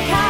Chicago.